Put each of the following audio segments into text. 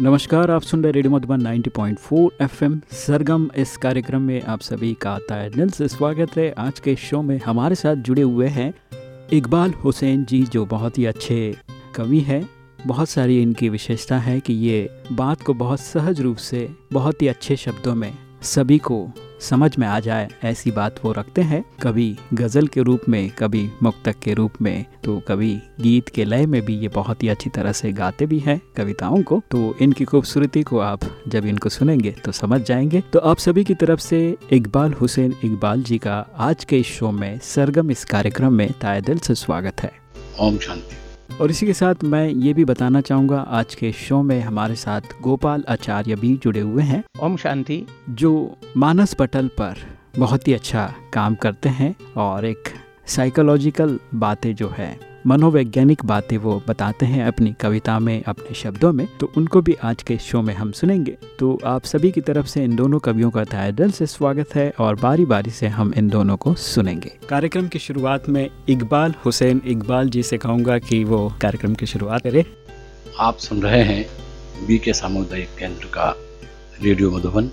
नमस्कार, आप सुन रहे रेडियो मधुबन 90.4 एफएम सरगम। इस कार्यक्रम में आप सभी का आता है दिल से स्वागत है। आज के शो में हमारे साथ जुड़े हुए हैं इकबाल हुसैन जी, जो बहुत ही अच्छे कवि हैं। बहुत सारी इनकी विशेषता है कि ये बात को बहुत सहज रूप से, बहुत ही अच्छे शब्दों में सभी को समझ में आ जाए, ऐसी बात वो रखते हैं। कभी गज़ल के रूप में, कभी मुक्तक के रूप में तो कभी गीत के लय में भी ये बहुत ही अच्छी तरह से गाते भी हैं कविताओं को। तो इनकी खूबसूरती को आप जब इनको सुनेंगे तो समझ जाएँगे। तो आप सभी की तरफ़ से इकबाल हुसैन इकबाल जी का आज के इस शो में सरगम इस कार्यक्रम में ताय दिल से स्वागत है। ओम शांति। और इसी के साथ मैं ये भी बताना चाहूँगा आज के शो में हमारे साथ गोपाल आचार्य भी जुड़े हुए हैं। ओम शांति। जो मानस पटल पर बहुत ही अच्छा काम करते हैं और एक साइकोलॉजिकल बातें जो है मनोवैज्ञानिक बातें वो बताते हैं अपनी कविता में, अपने शब्दों में तो उनको भी आज के शो में हम सुनेंगे। तो आप सभी की तरफ़ से इन दोनों कवियों का तय दिल से स्वागत है और बारी बारी से हम इन दोनों को सुनेंगे। कार्यक्रम की शुरुआत में इकबाल हुसैन इकबाल जी से कहूँगा कि वो कार्यक्रम की शुरुआत करे। आप सुन रहे हैं बी के सामुदायिक केंद्र का रेडियो मधुबन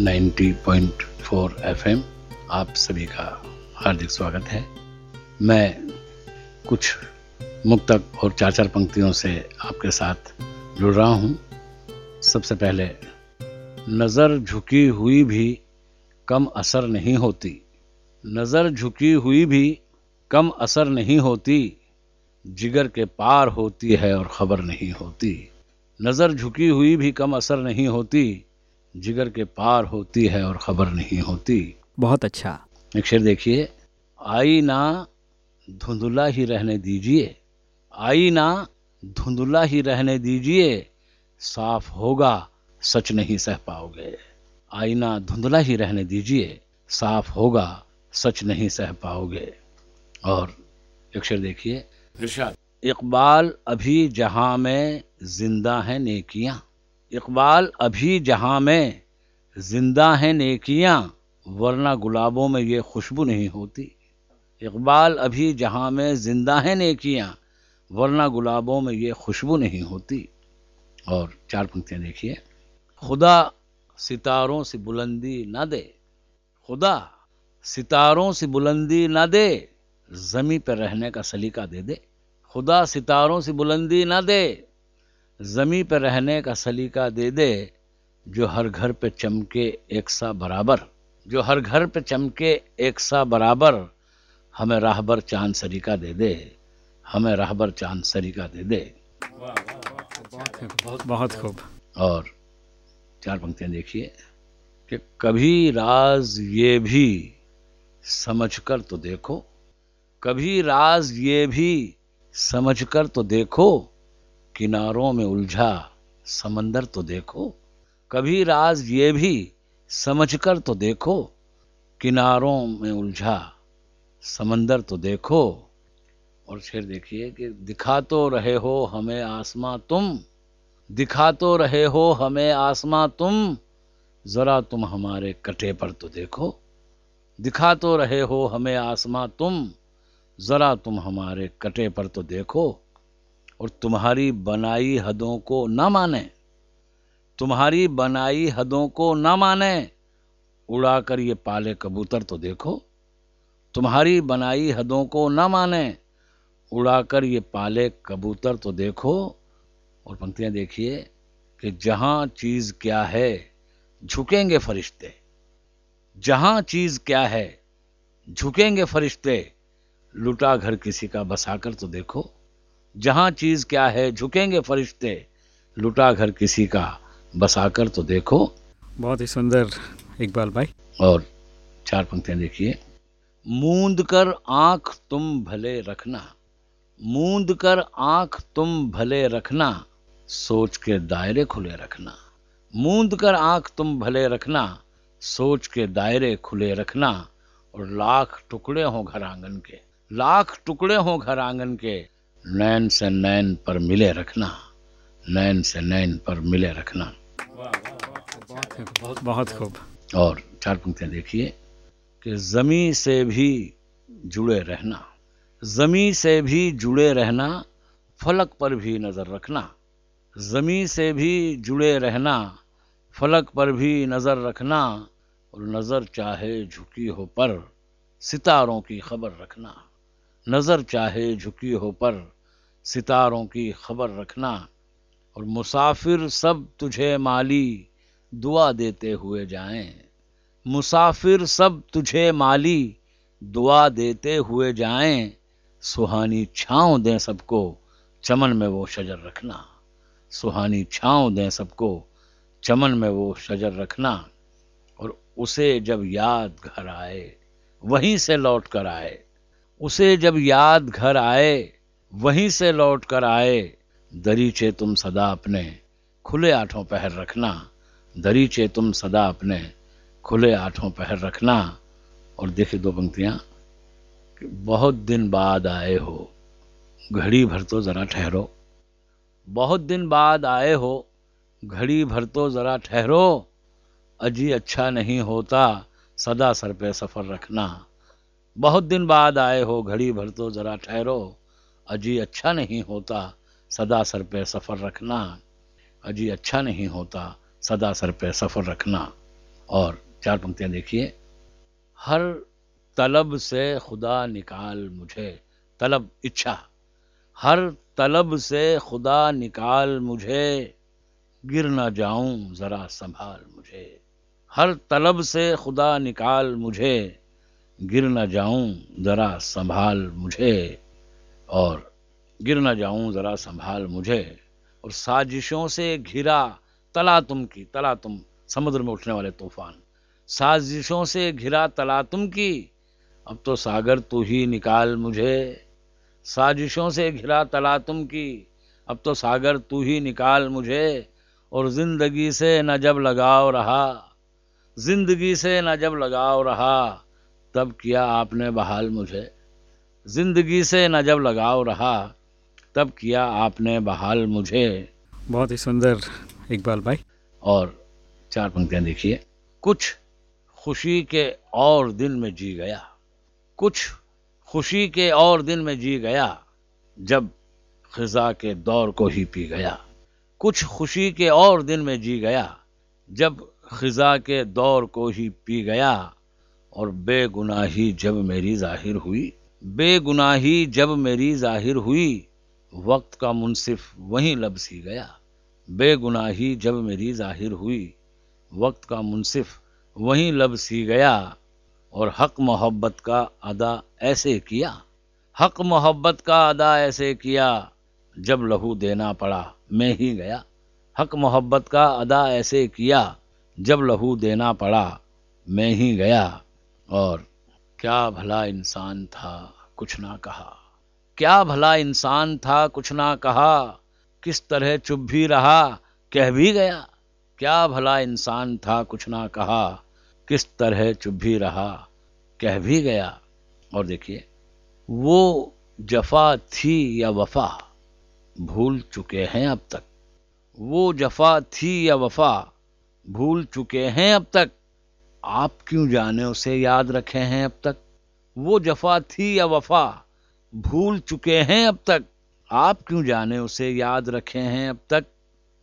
90.4 एफएम आप सभी का हार्दिक स्वागत है। मैं कुछ मुक्तक और चार चार पंक्तियों से आपके साथ जुड़ रहा हूँ। सबसे पहले नज़र झुकी हुई भी कम असर नहीं होती। नज़र झुकी हुई भी कम असर नहीं होती। जिगर के पार होती है और ख़बर नहीं होती। नज़र झुकी हुई भी कम असर नहीं होती। जिगर के पार होती है और ख़बर नहीं होती। बहुत अच्छा। एक शेर देखिए आई ना धुंधला ही रहने दीजिए। आई ना धुंधला ही रहने दीजिए। साफ़ होगा सच नहीं सह पाओगे। आईना धुंधला ही रहने दीजिए। साफ़ होगा सच नहीं सह पाओगे। और एक शेर देखिए। इरशाद। इकबाल अभी जहाँ में ज़िंदा है नेकियाँ। इकबाल अभी जहाँ में ज़िंदा है नेकियाँ। वरना गुलाबों में ये खुशबू नहीं होती। इकबाल अभी जहाँ में ज़िंदा है नेकियाँ, वरना गुलाबों में ये खुशबू नहीं होती। और चार पंक्तियाँ देखिए। खुदा सितारों से बुलंदी ना दे। खुदा सितारों से बुलंदी ना दे, जमी पर रहने का सलीका दे दे। खुदा सितारों से बुलंदी ना दे, जमी पर रहने का सलीका दे दे, जो हर घर पे चमके एक सा बराबर। जो हर घर पे चमके एक सा बराबर हमें राहबर चाँद सरीका दे दे हमें राहबर चाँद सरीका दे दे। बहुत बहुत खूब। और चार पंक्तियाँ देखिए कि कभी राज ये भी समझकर तो देखो कभी राज ये भी समझकर तो देखो किनारों में उलझा समंदर तो देखो कभी राज ये भी समझकर तो देखो किनारों में उलझा समंदर तो देखो और शेर देखिए कि दिखा तो रहे हो हमें आसमां तुम, दिखा तो रहे हो हमें आसमां तुम, जरा तुम हमारे कटे पर तो देखो, दिखा तो रहे हो हमें आसमां तुम, जरा तुम हमारे कटे पर तो देखो, और तुम्हारी बनाई हदों को न माने, तुम्हारी बनाई हदों को न माने उड़ाकर ये पाले कबूतर तो देखो तुम्हारी बनाई हदों को न माने। उड़ाकर ये पाले कबूतर तो देखो और पंक्तियाँ देखिए कि जहाँ चीज़ क्या है झुकेंगे फरिश्ते। जहाँ चीज़ क्या है झुकेंगे फरिश्ते। लुटा घर किसी का बसाकर तो देखो। जहाँ चीज़ क्या है झुकेंगे फरिश्ते। लुटा घर किसी का बसाकर तो देखो। बहुत ही सुंदर इकबाल भाई। और चार पंक्तियाँ देखिए। मूंद कर आँख तुम भले रखना मूंद कर आँख तुम भले रखना सोच के दायरे खुले रखना मूंद कर आँख तुम भले रखना सोच के दायरे खुले रखना और लाख टुकड़े हों घर आँगन के लाख टुकड़े हों घर आँगन के नैन से नैन पर मिले रखना नैन से नैन पर मिले रखना बहुत बहुत खूब और चार पंक्तियाँ देखिए कि जमी से भी जुड़े रहना, जमी से भी जुड़े रहना, फलक पर भी नज़र रखना, जमी से भी जुड़े रहना, फलक पर भी नज़र रखना और नज़र चाहे झुकी हो पर सितारों की खबर रखना, नज़र चाहे झुकी हो पर सितारों की खबर रखना और मुसाफिर सब तुझे माली दुआ देते हुए जाएँ। मुसाफिर सब तुझे माली, दुआ देते हुए जाएँ, सुहानी छाँव दें सबको, चमन में वो शजर रखना। सुहानी छाँव दें सबको, चमन में वो शजर रखना। और उसे जब याद घर आए, वहीं से लौट कर आए। उसे जब याद घर आए, वहीं से लौट कर आए। दरीचे तुम सदा अपने, खुले आठों पहर रखना। दरीचे तुम सदा अपने खुले आठों पहर रखना और देखिए दो पंक्तियाँ, कि बहुत दिन बाद आए हो, घड़ी भर तो ज़रा ठहरो। बहुत दिन बाद आए हो, घड़ी भर तो ज़रा ठहरो, अजी अच्छा नहीं होता, सदा सर पे सफ़र रखना। बहुत दिन बाद आए हो, घड़ी भर तो ज़रा ठहरो, अजी अच्छा नहीं होता, सदा सर पे सफ़र रखना। अजी अच्छा नहीं होता, सदा सर पे सफ़र रखना। और चार पंक्तियाँ देखिए। हर तलब से खुदा निकाल मुझे, तलब, इच्छा। हर तलब से खुदा निकाल मुझे, गिर ना जाऊँ, ज़रा संभाल मुझे। हर तलब से खुदा निकाल मुझे, गिर ना जाऊँ, ज़रा संभाल मुझे। और गिर ना जाऊँ, ज़रा संभाल मुझे। और साजिशों से घिरा तला तुम की तला तुम समुद्र में उठने वाले तूफ़ान। साजिशों से घिरा तला तुम की। अब तो सागर तू ही निकाल मुझे। साजिशों से घिरा तला तुम की। अब तो सागर तू ही निकाल मुझे। और ज़िंदगी से न जब लगाव रहा ज़िंदगी से न जब लगाव रहा तब किया आपने बहाल मुझे। ज़िंदगी से न जब लगाव रहा तब किया आपने बहाल मुझे। बहुत ही सुंदर इकबाल भाई। और चार पंक्तियाँ देखिए। कुछ खुशी के और दिन में जी गया। कुछ खुशी के और दिन में जी गया, जब खिजा के दौर को ही पी गया। कुछ खुशी के और दिन में जी गया, जब खिजा के दौर को ही पी गया। और बेगुनाही जब मेरी ज़ाहिर हुई, बेगुनाही जब मेरी ज़ाहिर हुई, वक्त का मुनसिफ वहीं लब सी गया। बेगुनाही जब मेरी ज़ाहिर हुई, वक्त का मुनसिफ वहीं लब सी गया और हक मोहब्बत का अदा ऐसे किया। हक मोहब्बत का अदा ऐसे किया, जब लहू देना पड़ा, मैं ही गया। हक मोहब्बत का अदा ऐसे किया, जब लहू देना पड़ा, मैं ही गया। और क्या भला इंसान था, कुछ ना कहा। क्या भला इंसान था, कुछ ना कहा। किस तरह चुप भी रहा, कह भी गया। क्या भला इंसान था कुछ ना कहा, किस तरह चुप भी रहा, कह भी गया। और देखिए, वो जफा थी या वफा, भूल चुके हैं अब तक। वो जफा थी या वफा, भूल चुके हैं अब तक। आप क्यों जाने उसे याद रखे हैं अब तक? वो जफा थी या वफा, भूल चुके हैं अब तक। आप क्यों जाने उसे याद रखे हैं अब तक?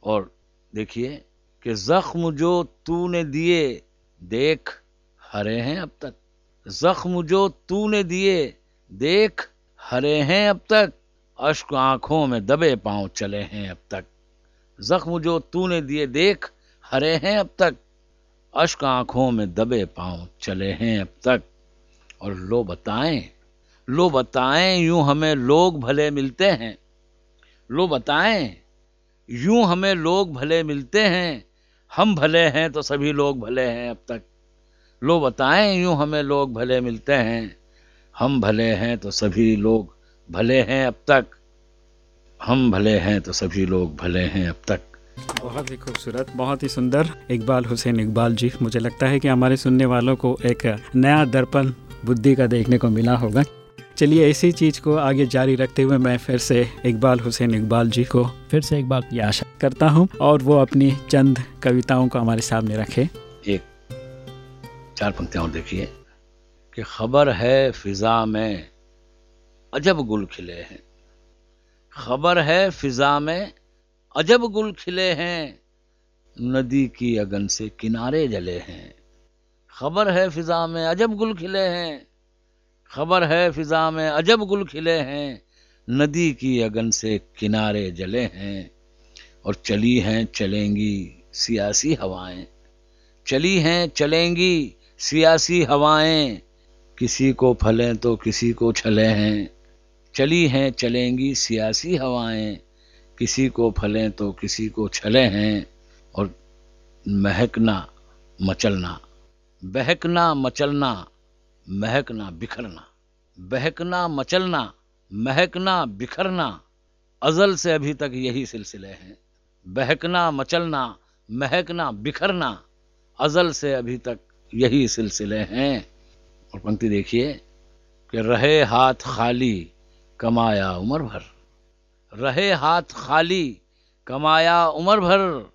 और देखिए कि जख्म जो तूने दिए, देख, हरे हैं अब तक। जख्म जो तूने दिए, देख, हरे हैं अब तक। अश्क आँखों में दबे पाँव चले हैं अब तक। जख्म जो तूने दिए, देख, हरे हैं अब तक। अश्क आँखों में दबे पाँव चले हैं अब तक। और लो बताएँ लो बताएँ, यूँ हमें लोग भले मिलते हैं। लो बताएँ, यूँ हमें लोग भले मिलते हैं। हम भले हैं तो सभी लोग भले हैं अब तक। लो बताएँ, यूँ हमें लोग भले मिलते हैं। हम भले हैं तो सभी लोग भले हैं अब तक। हम भले हैं तो सभी लोग भले हैं अब तक। बहुत ही खूबसूरत, बहुत ही सुंदर। इकबाल हुसैन इकबाल जी, मुझे लगता है कि हमारे सुनने वालों को एक नया दर्पण बुद्धि का देखने को मिला होगा। चलिए इसी चीज़ को आगे जारी रखते हुए मैं फिर से इकबाल हुसैन इकबाल जी को फिर से एक बार की आशा करता हूँ और वो अपनी चंद कविताओं को हमारे सामने रखे। एक चार पंक्तियाँ और देखिए कि खबर है फिजा में अजब गुल खिले हैं। खबर है फिजा में अजब गुल खिले हैं। नदी की अगन से किनारे जले हैं। खबर है फिजा में अजब गुल खिले हैं। खबर है फिजा में, अजब गुल खिले हैं। नदी की अगन से किनारे जले हैं और चली हैं, चलेंगी सियासी हवाएँ। चली हैं, चलेंगी सियासी हवाएँ। किसी को फलें तो किसी को छले हैं। चली हैं, चलेंगी सियासी हवाएँ। किसी को फलें तो किसी को छले हैं। और महकना, मचलना। बहकना, मचलना। महकना, बिखरना। बहकना, मचलना, महकना, बिखरना, अजल से अभी तक यही सिलसिले हैं। बहकना, मचलना, महकना, बिखरना, अजल से अभी तक यही सिलसिले हैं। और पंक्ति देखिए कि रहे हाथ खाली, कमाया उम्र भर। रहे हाथ खाली, कमाया उम्र भर,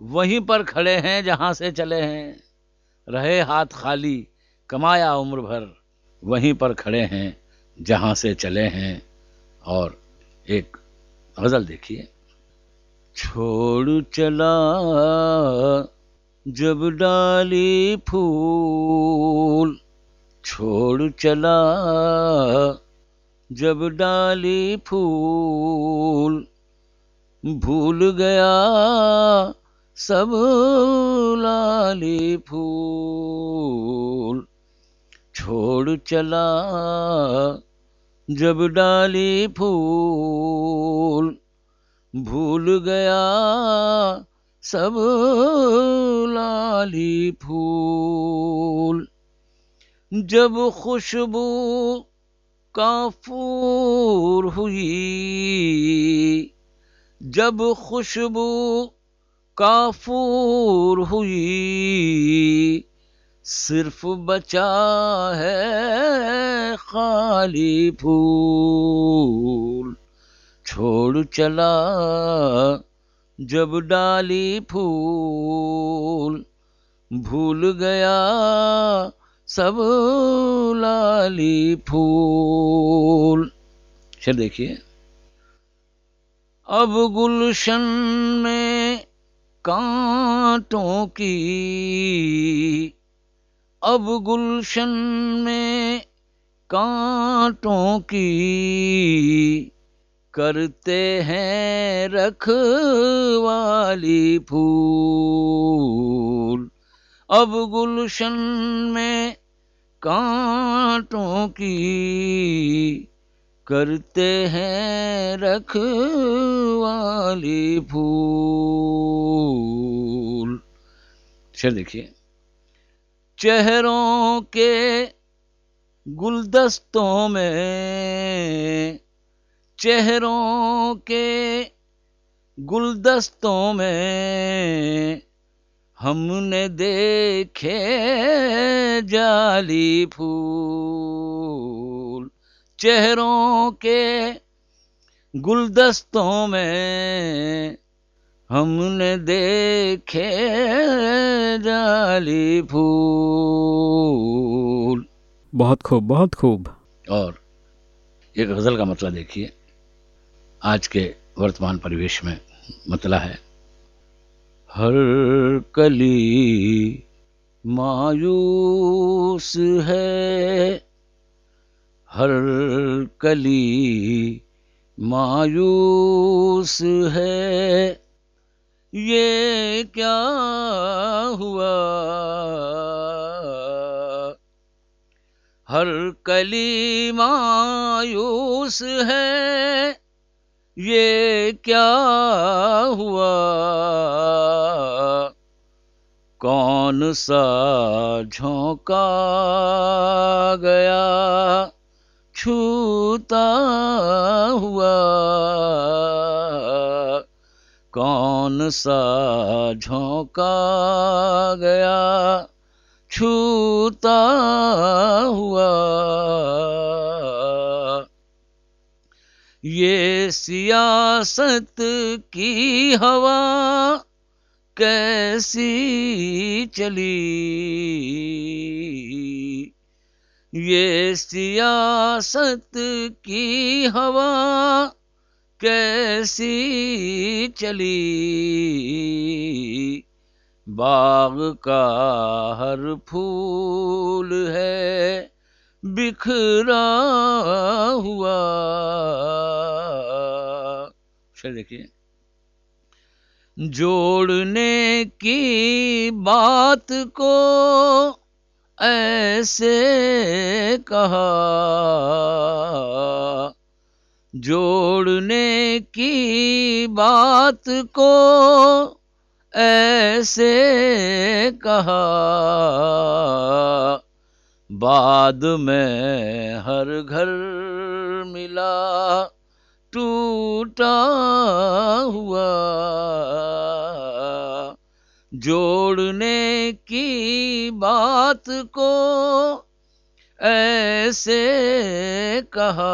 वहीं पर खड़े हैं जहाँ से चले हैं। रहे हाथ खाली कमाया उम्र भर वहीं पर खड़े हैं, जहाँ से चले हैं। और एक गज़ल देखिए। छोड़ चला जब डाली फूल, छोड़ चला जब डाली फूल, भूल गया सब लाली फूल। छोड़ चला जब डाली फूल। भूल गया सब लाली फूल। जब खुशबू काफूर हुई, जब खुशबू काफूर हुई सिर्फ़ बचा है खाली फूल। छोड़ चला जब डाली फूल। भूल गया सब लाली फूल। चल देखिए, अब गुलशन में कांटों की अब गुलशन में कांटों की करते हैं रखवाली फूल। अब गुलशन में कांटों की करते हैं रखवाली फूल। चल देखिए। चेहरों के गुलदस्तों में, चेहरों के गुलदस्तों में हमने देखे जाली फूल। चेहरों के गुलदस्तों में हमने देखे जाली फूल। बहुत खूब बहुत खूब। और एक गज़ल का मतलब देखिए। आज के वर्तमान परिवेश में मतला है हर कली मायूस है हर कली मायूस है। ये क्या हुआ? हर कली मायूस है, ये क्या हुआ? कौन सा झोंका गया छूता हुआ? कौन सा झोंका गया? छूता हुआ। ये सियासत की हवा कैसी चली? ये सियासत की हवा कैसी चली? बाग का हर फूल है, बिखरा हुआ। शेर देखिए। जोड़ने की बात को ऐसे कहा जोड़ने की बात को ऐसे कहा। बाद में हर घर मिला, टूटा हुआ। जोड़ने की बात को ऐसे कहा,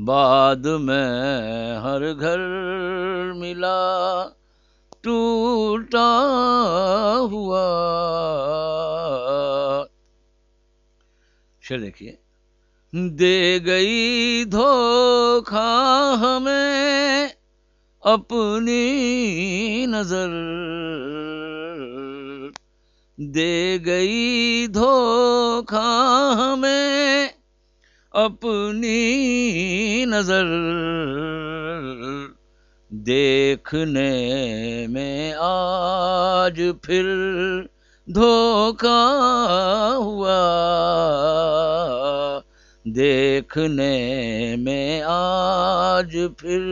बाद में हर घर मिला, टूटा हुआ। शेर देखिए, दे गई धोखा हमें अपनी नज़र। दे गई धोखा हमें अपनी नज़र। देखने में आज फिर धोखा हुआ। देखने में आज फिर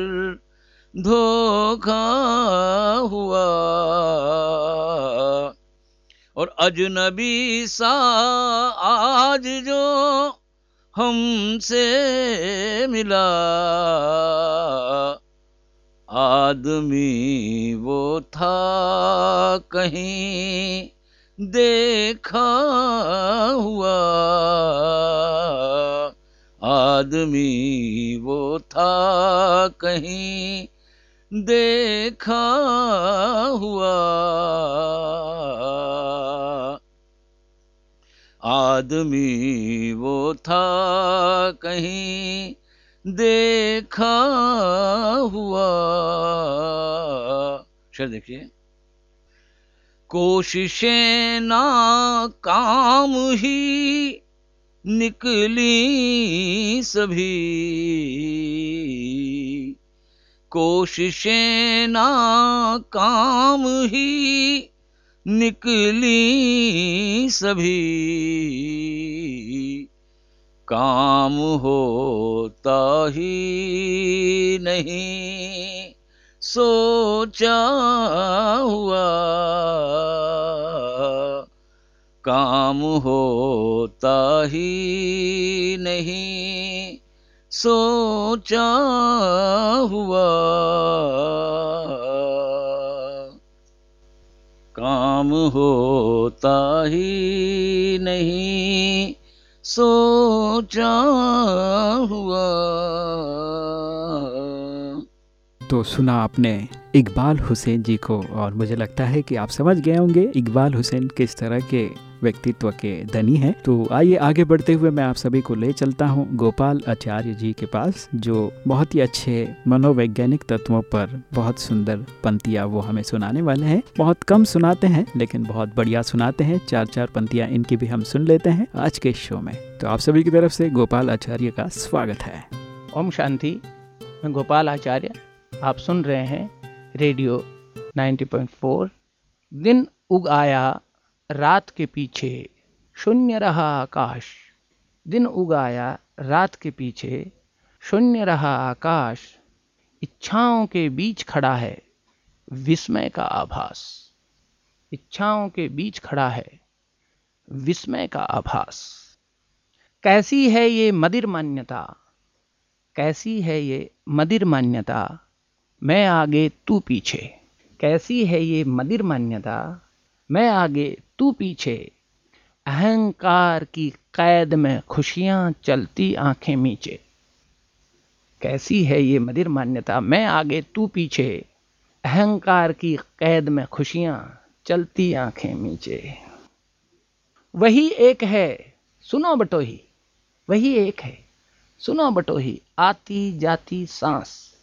धोखा हुआ। और अजनबी सा आज जो हमसे मिला। आदमी वो था कहीं देखा हुआ। आदमी वो था कहीं देखा हुआ। आदमी वो था कहीं देखा हुआ। शेर देखिए। कोशिशें ना काम ही निकली सभी। कोशिशें ना काम ही निकली सभी। काम होता ही नहीं सोचा हुआ। काम होता ही नहीं सोचा हुआ। काम होता ही नहीं। सोचा हुआ तो सुना आपने इकबाल हुसैन जी को, और मुझे लगता है कि आप समझ गए होंगे इकबाल हुसैन किस तरह के व्यक्तित्व के धनी हैं। तो आइए आगे बढ़ते हुए मैं आप सभी को ले चलता हूँ गोपाल आचार्य जी के पास, जो बहुत ही अच्छे मनोवैज्ञानिक तत्वों पर बहुत सुंदर पंक्तियाँ वो हमें सुनाने वाले हैं। बहुत कम सुनाते हैं, लेकिन बहुत बढ़िया सुनाते हैं। चार चार पंक्तियाँ इनकी भी हम सुन लेते हैं आज के शो में। तो आप सभी की तरफ़ से गोपाल आचार्य का स्वागत है। ओम शांति। मैं गोपाल आचार्य आप सुन रहे हैं रेडियो 90.4 दिन उग आया, रात के पीछे शून्य रहा आकाश। दिन उगाया रात के पीछे शून्य रहा आकाश। इच्छाओं के बीच खड़ा है विस्मय का आभास। इच्छाओं के बीच खड़ा है विस्मय का आभास। कैसी है ये मदिर मान्यता? कैसी है ये मदिर मान्यता? मैं आगे तू पीछे। कैसी है ये मदिर मान्यता? मैं आगे तू पीछे। अहंकार की कैद में खुशियाँ चलती आँखें नीचे। कैसी है ये मदिर मान्यता? मैं आगे तू पीछे। अहंकार की कैद में खुशियाँ चलती आँखें नीचे। वही एक है, सुनो बटोही। वही एक है, सुनो बटोही। आती जाती सांस।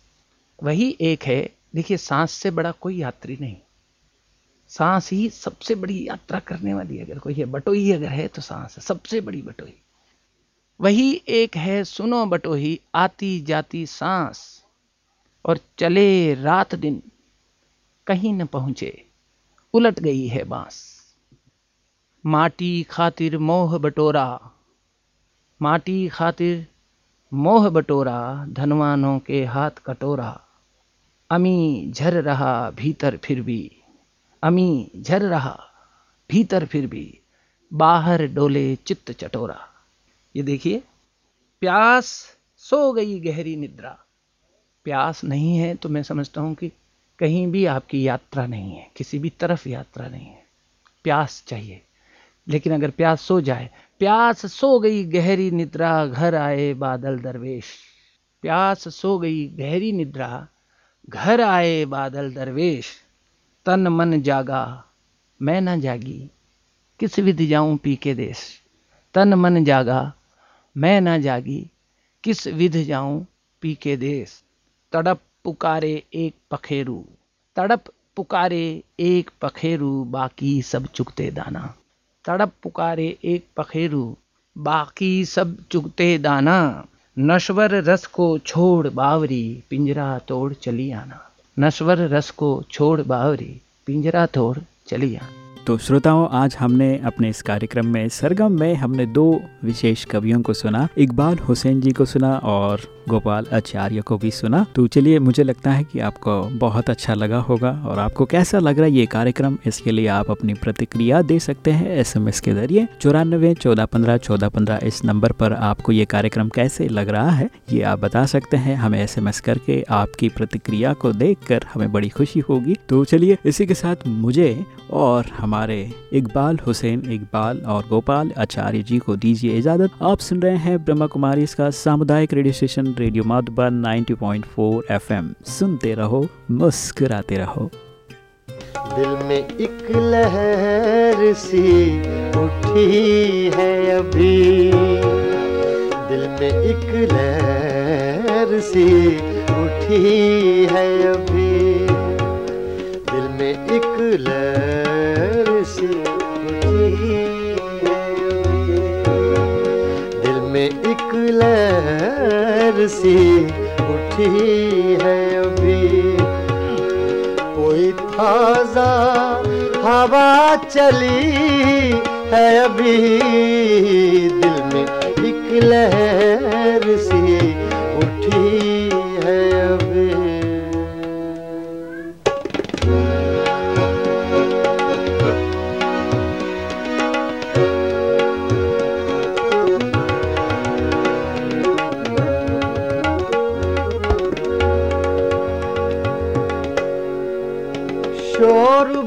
वही एक है, देखिए, सांस से बड़ा कोई यात्री नहीं। सांस ही सबसे बड़ी यात्रा करने वाली अगर कोई है, बटोही अगर है तो सांस है, सबसे बड़ी बटोही। वही एक है, सुनो बटोही, आती जाती सांस, और चले रात दिन, कहीं न पहुँचे, उलट गई है बाँस। माटी खातिर मोह बटोरा, माटी खातिर मोह बटोरा, धनवानों के हाथ कटोरा। अमी झर रहा भीतर फिर भी। अमी झर रहा भीतर फिर भी। बाहर डोले चित्त चटोरा। ये देखिए, प्यास सो गई गहरी निद्रा। प्यास नहीं है तो मैं समझता हूँ कि कहीं भी आपकी यात्रा नहीं है, किसी भी तरफ़ यात्रा नहीं है। प्यास चाहिए। लेकिन अगर प्यास सो जाए, प्यास सो गई गहरी निद्रा, घर आए बादल दरवेश। प्यास सो गई गहरी निद्रा घर आए बादल दरवेश, तन मन जागा, मैं न जागी, किस विधि जाऊँ पी के देश? तन मन जागा, मैं न जागी, किस विध जाऊँ पी के देश? तड़प पुकारे एक पखेरु, तड़प पुकारे एक पखेरु, बाकी सब चुगते दाना। तड़प पुकारे एक पखेरु, बाकी सब चुगते दाना। नश्वर रस को छोड़ बावरी, पिंजरा तोड़ चली आना नश्वर रस को छोड़ बावरी, पिंजरा तोड़ चली आना तो श्रोताओं, आज हमने अपने इस कार्यक्रम में, सरगम में हमने दो विशेष कवियों को सुना। इकबाल हुसैन जी को सुना और गोपाल आचार्य को भी सुना। तो चलिए, मुझे लगता है कि आपको बहुत अच्छा लगा होगा और आपको कैसा लग रहा है ये कार्यक्रम? इसके लिए आप अपनी प्रतिक्रिया दे सकते हैं एसएमएस के ज़रिए। चौरानबे चौदह पंद्रह चौदह पंद्रह इस नंबर पर आपको ये कार्यक्रम कैसे लग रहा है, ये आप बता सकते हैं। हमें एसएमएस करके आपकी प्रतिक्रिया को देख हमें बड़ी खुशी होगी। तो चलिए, इसी के साथ मुझे और हमारे इकबाल हुसैन इकबाल और गोपाल आचार्य जी को दीजिए इजाज़त। आप सुन रहे हैं ब्रह्मा कुमारी, इसका सामुदायिक radio station, radio Madhuban 90.4 FM. सुनते रहो, मुस्कुराते रहो। दिल में एक लहर सी उठी है अभी। दिल में एक लहर सी उठी है अभी। दिल में एक लहर सी उठी है अभी। कोई ताज़ा हवा चली है अभी। दिल में एक लहर सी उठी है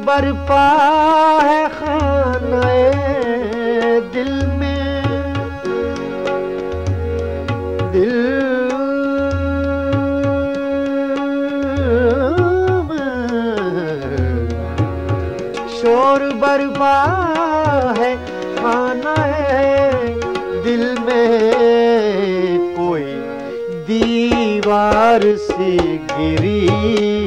बरपा है खाने दिल में। दिल शोर बरपा है खाना दिल में। कोई दीवार सी गिरी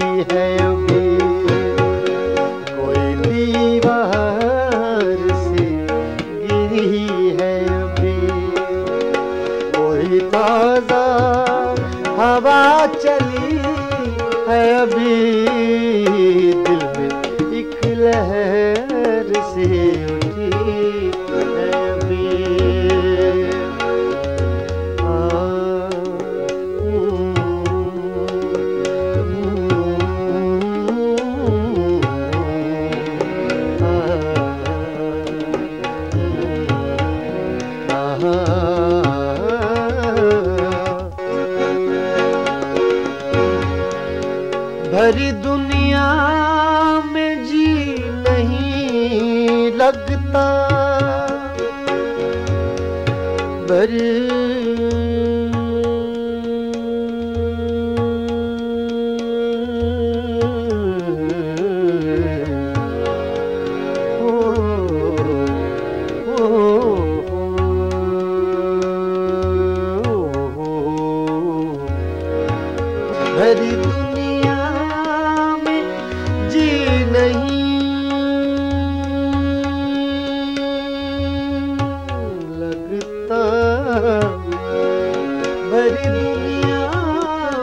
भरी दुनिया में जी नहीं। लगता भरी दुनिया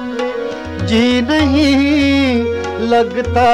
में जी नहीं। लगता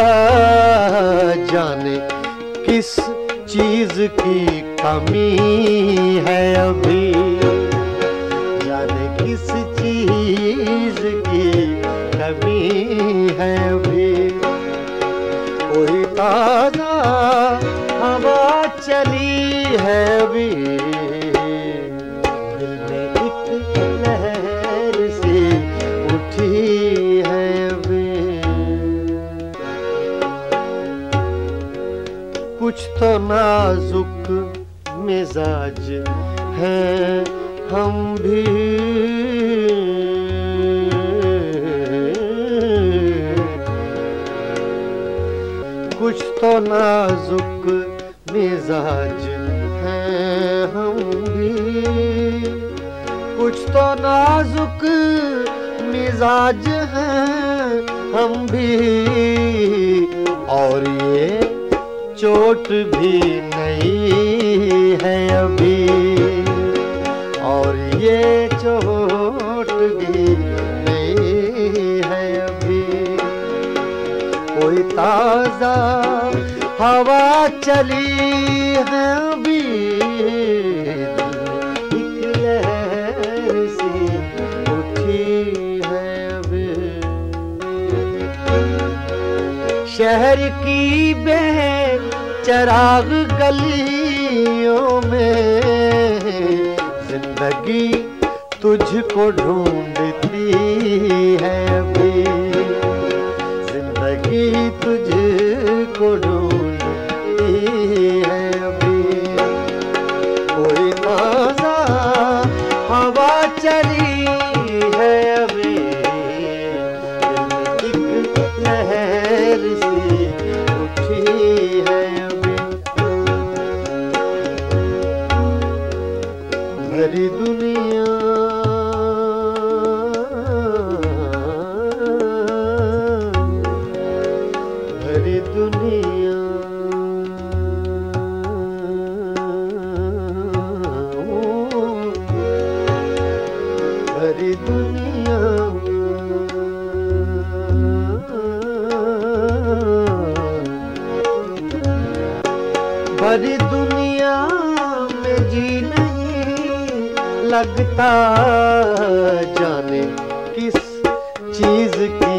नाजुक मिजाज है, हम भी। कुछ तो नाजुक मिजाज है, हम भी। कुछ तो नाजुक मिजाज हैं, हम भी। और ये चोट भी नहीं है अभी। और ये चोट भी नहीं है अभी। कोई ताज़ा हवा चली है शहर की बे चराग गलियों में। ज़िंदगी तुझको ढूंढती है। लगता जाने किस चीज़ की